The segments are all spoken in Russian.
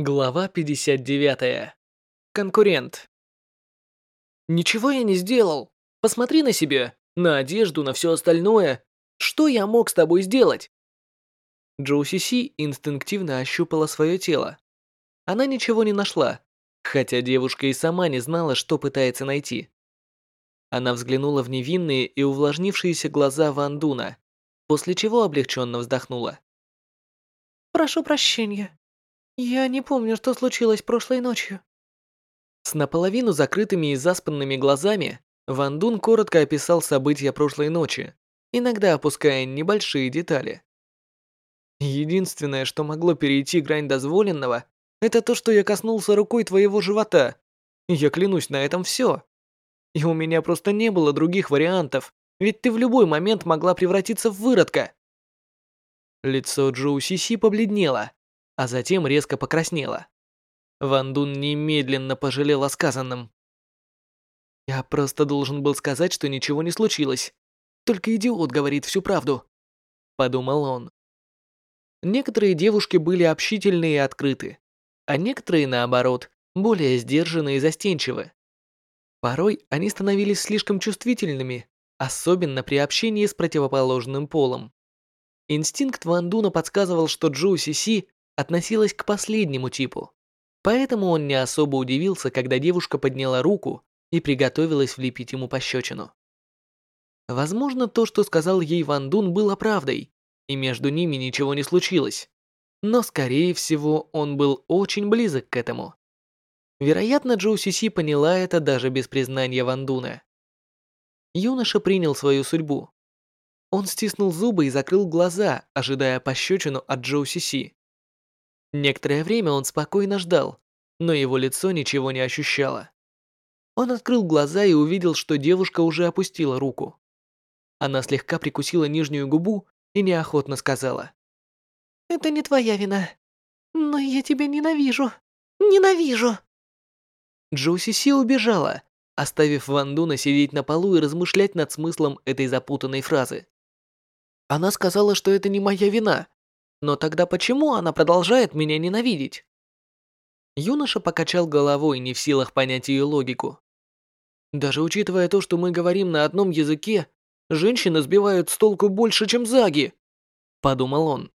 Глава 59. Конкурент. Ничего я не сделал. Посмотри на себя, на одежду, на все остальное. Что я мог с тобой сделать? Джоу Си Си инстинктивно ощупала свое тело. Она ничего не нашла, хотя девушка и сама не знала, что пытается найти. Она взглянула в невинные и увлажнившиеся глаза Ван Дуна, после чего облегченно вздохнула. «Прошу прощения. Я не помню, что случилось прошлой ночью». С наполовину закрытыми и заспанными глазами Ван Дун коротко описал события прошлой ночи, иногда опуская небольшие детали. Единственное, что могло перейти грань дозволенного, это то, что я коснулся рукой твоего живота. Я клянусь, на этом все. И у меня просто не было других вариантов, ведь ты в любой момент могла превратиться в выродка. Лицо Джоу Сиси побледнело, а затем резко покраснело. Ван Дун немедленно пожалел о сказанном. Я просто должен был сказать, что ничего не случилось. Только идиот говорит всю правду, подумал он. Некоторые девушки были общительны и открыты, а некоторые, наоборот, более сдержанные и застенчивы. Порой они становились слишком чувствительными, особенно при общении с противоположным полом. Инстинкт Ван Дуна подсказывал, что Джоу Си Си относилась к последнему типу. Поэтому он не особо удивился, когда девушка подняла руку и приготовилась влепить ему пощечину. Возможно, то, что сказал ей Ван Дун, было правдой, и между ними ничего не случилось. Но, скорее всего, он был очень близок к этому. Вероятно, Джоу Си поняла это даже без признания Ван Дуна. Юноша принял свою судьбу. Он стиснул зубы и закрыл глаза, ожидая пощечину от Джоу Си Некоторое время он спокойно ждал, но его лицо ничего не ощущало. Он открыл глаза и увидел, что девушка уже опустила руку. Она слегка прикусила нижнюю губу и неохотно сказала. Это не твоя вина. Но я тебя ненавижу. Ненавижу. Джоуси Си убежала, оставив Ван Дуна сидеть на полу и размышлять над смыслом этой запутанной фразы. Она сказала, что это не моя вина. Но тогда почему она продолжает меня ненавидеть? Юноша покачал головой, не в силах понять ее логику. Даже учитывая то, что мы говорим на одном языке, женщины сбивают с толку больше, чем заги, подумал он.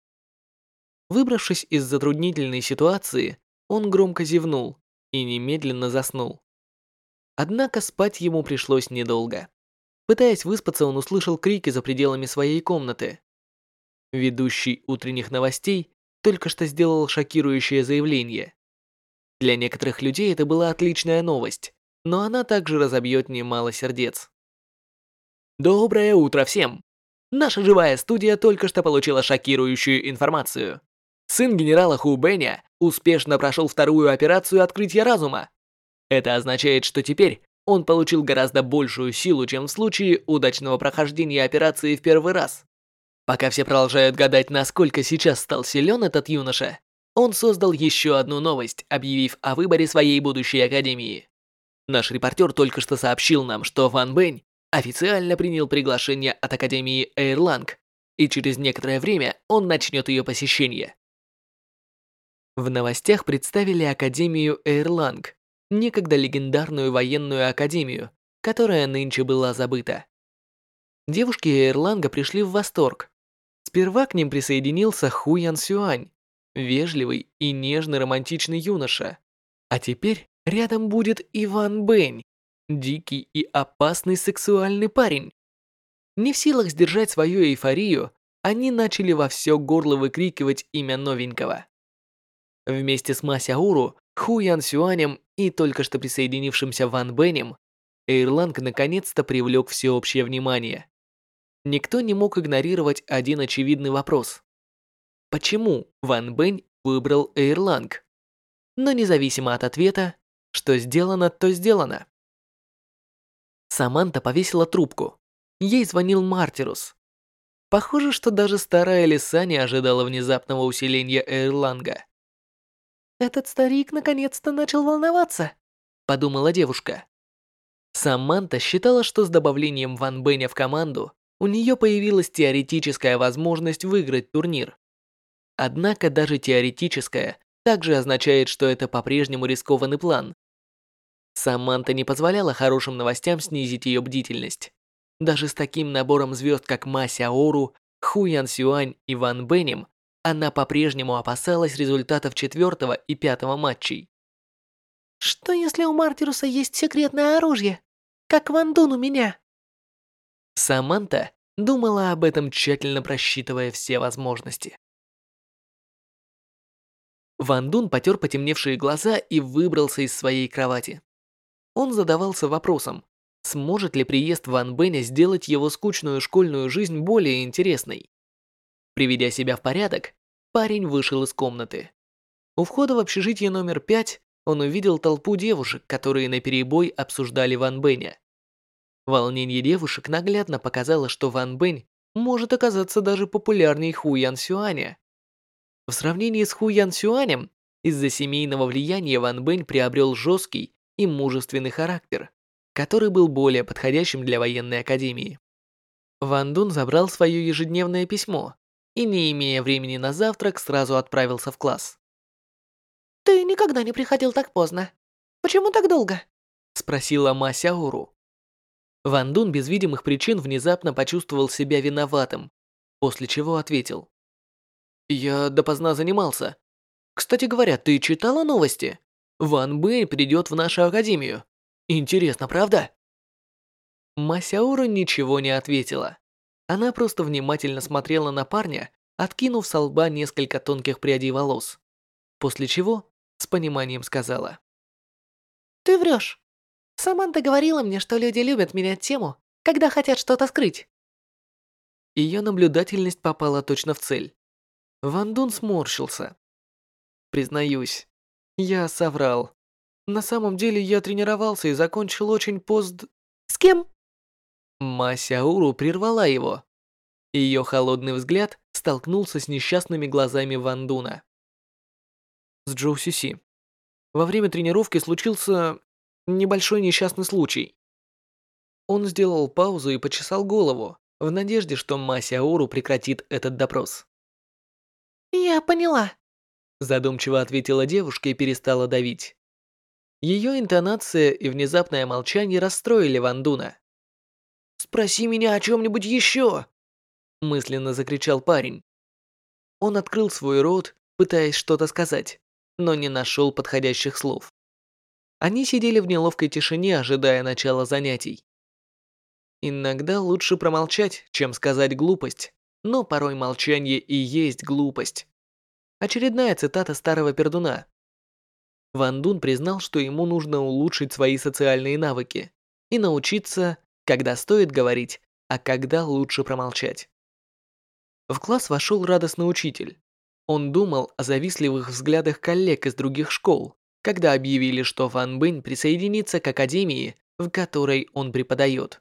Выбравшись из затруднительной ситуации, он громко зевнул и немедленно заснул. Однако спать ему пришлось недолго. Пытаясь выспаться, он услышал крики за пределами своей комнаты. Ведущий утренних новостей только что сделал шокирующее заявление. Для некоторых людей это была отличная новость, но она также разобьет немало сердец. Доброе утро всем! Наша живая студия только что получила шокирующую информацию. Сын генерала Ху Бэня успешно прошел вторую операцию открытия разума. Это означает, что теперь он получил гораздо большую силу, чем в случае удачного прохождения операции в первый раз. Пока все продолжают гадать, насколько сейчас стал силен этот юноша, он создал еще одну новость, объявив о выборе своей будущей академии. Наш репортер только что сообщил нам, что Ван Бэнь официально принял приглашение от Академии Эйрланг, и через некоторое время он начнет ее посещение. В новостях представили Академию Эйрланг, некогда легендарную военную академию, которая нынче была забыта. Девушки Эйрланга пришли в восторг. Сперва к ним присоединился Ху Ян Сюань, вежливый и нежный романтичный юноша. А теперь рядом будет Иван Бэнь, дикий и опасный сексуальный парень. Не в силах сдержать свою эйфорию, они начали во все горло выкрикивать имя новенького. Вместе с Масяуру, Ху Ян Сюанем и только что присоединившимся Ван Бенем, Эйрланг наконец-то привлек всеобщее внимание. Никто не мог игнорировать один очевидный вопрос. Почему Ван Бэнь выбрал Эйрланг? Но независимо от ответа, что сделано, то сделано. Саманта повесила трубку. Ей звонил Мартирус. Похоже, что даже старая лиса не ожидала внезапного усиления Эйрланга. «Этот старик наконец-то начал волноваться», — подумала девушка. Саманта считала, что с добавлением Ван Бэня в команду у нее появилась теоретическая возможность выиграть турнир. Однако даже теоретическая также означает, что это по-прежнему рискованный план. Саманта не позволяла хорошим новостям снизить ее бдительность. Даже с таким набором звезд, как Ма Сяору, Ху Ян Сюань и Ван Бенем, она по-прежнему опасалась результатов четвертого и пятого матчей. «Что если у Мартируса есть секретное оружие? Как Ван Дун у меня?» Саманта думала об этом, тщательно просчитывая все возможности. Ван Дун потер потемневшие глаза и выбрался из своей кровати. Он задавался вопросом, сможет ли приезд Ван Бэня сделать его скучную школьную жизнь более интересной. Приведя себя в порядок, парень вышел из комнаты. У входа в общежитие номер пять он увидел толпу девушек, которые наперебой обсуждали Ван Бэня. Волнение девушек наглядно показало, что Ван Бэнь может оказаться даже популярнее Ху Ян Сюаня. В сравнении с Ху Ян Сюанем, из-за семейного влияния Ван Бэнь приобрел жесткий и мужественный характер, который был более подходящим для военной академии. Ван Дун забрал свое ежедневное письмо и, не имея времени на завтрак, сразу отправился в класс. «Ты никогда не приходил так поздно. Почему так долго?» – спросила Ма Сяору. Ван Дун без видимых причин внезапно почувствовал себя виноватым, после чего ответил. Я допоздна занимался. Кстати говоря, ты читала новости? Ван Бэй придет в нашу академию. Интересно, правда? Масяура ничего не ответила. Она просто внимательно смотрела на парня, откинув с лба несколько тонких прядей волос. После чего с пониманием сказала. «Ты врешь. Саманта говорила мне, что люди любят менять тему, когда хотят что-то скрыть». Ее наблюдательность попала точно в цель. Ван Дун сморщился. Признаюсь, я соврал. На самом деле я тренировался и закончил очень поздно. С кем? Масяуру прервала его. Ее холодный взгляд столкнулся с несчастными глазами Ван Дуна. С Джоу Си. Во время тренировки случился небольшой несчастный случай. Он сделал паузу и почесал голову, в надежде, что Масяуру прекратит этот допрос. «Я поняла», – задумчиво ответила девушка и перестала давить. Ее интонация и внезапное молчание расстроили Ван Дуна. «Спроси меня о чем-нибудь еще!» – мысленно закричал парень. Он открыл свой рот, пытаясь что-то сказать, но не нашел подходящих слов. Они сидели в неловкой тишине, ожидая начала занятий. Иногда лучше промолчать, чем сказать глупость но порой молчание и есть глупость. Очередная цитата старого пердуна. Ван Дун признал, что ему нужно улучшить свои социальные навыки и научиться, когда стоит говорить, а когда лучше промолчать. В класс вошел радостный учитель. Он думал о завистливых взглядах коллег из других школ, когда объявили, что Ван Бэнь присоединится к академии, в которой он преподает.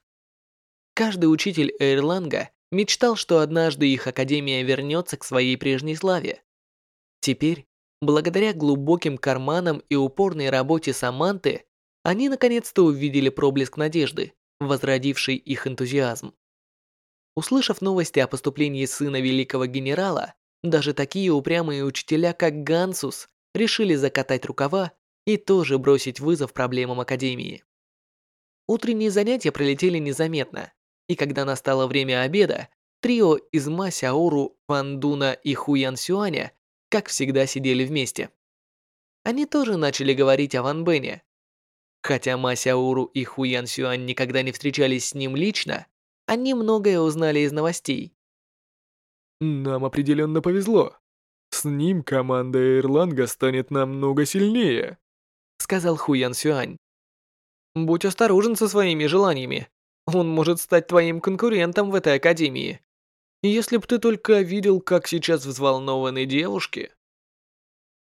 Каждый учитель Эйрланга мечтал, что однажды их академия вернется к своей прежней славе. Теперь, благодаря глубоким карманам и упорной работе Саманты, они наконец-то увидели проблеск надежды, возродивший их энтузиазм. Услышав новости о поступлении сына великого генерала, даже такие упрямые учителя, как Гансус, решили закатать рукава и тоже бросить вызов проблемам Академии. Утренние занятия пролетели незаметно. И когда настало время обеда, трио из Ма Сяору, Ван Дуна и Ху Ян Сюаня, как всегда, сидели вместе. Они тоже начали говорить о Ван Бэне. Хотя Ма Сяору и Ху Ян Сюань никогда не встречались с ним лично, они многое узнали из новостей. Нам определенно повезло. С ним команда Ирланга станет намного сильнее, сказал Ху Ян Сюань. Будь осторожен со своими желаниями. Он может стать твоим конкурентом в этой академии. Если б ты только видел, как сейчас взволнованы девушки.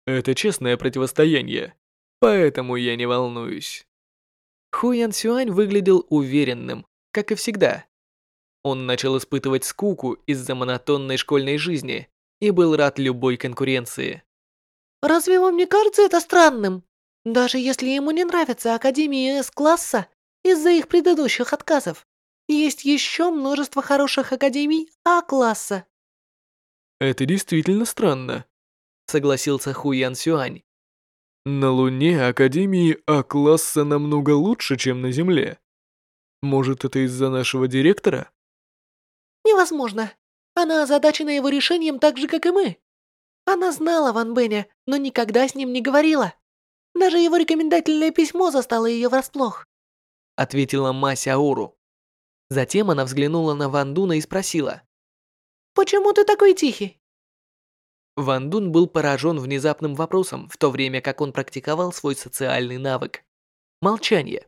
Это честное противостояние, поэтому я не волнуюсь. Ху Ян Сюань выглядел уверенным, как и всегда. Он начал испытывать скуку из-за монотонной школьной жизни и был рад любой конкуренции. «Разве вам не кажется это странным? Даже если ему не нравится Академия С-класса, из-за их предыдущих отказов. Есть еще множество хороших академий А-класса. Это действительно странно. согласился Ху Ян Сюань. На Луне Академии А-класса намного лучше, чем на Земле. Может, это из-за нашего директора? Невозможно. Она озадачена его решением так же, как и мы. Она знала Ван Бэня, но никогда с ним не говорила. Даже его рекомендательное письмо застало ее врасплох. Ответила Ма Сяору. Затем она взглянула на Ван Дуна и спросила. «Почему ты такой тихий?» Ван Дун был поражен внезапным вопросом, в то время как он практиковал свой социальный навык. Молчание.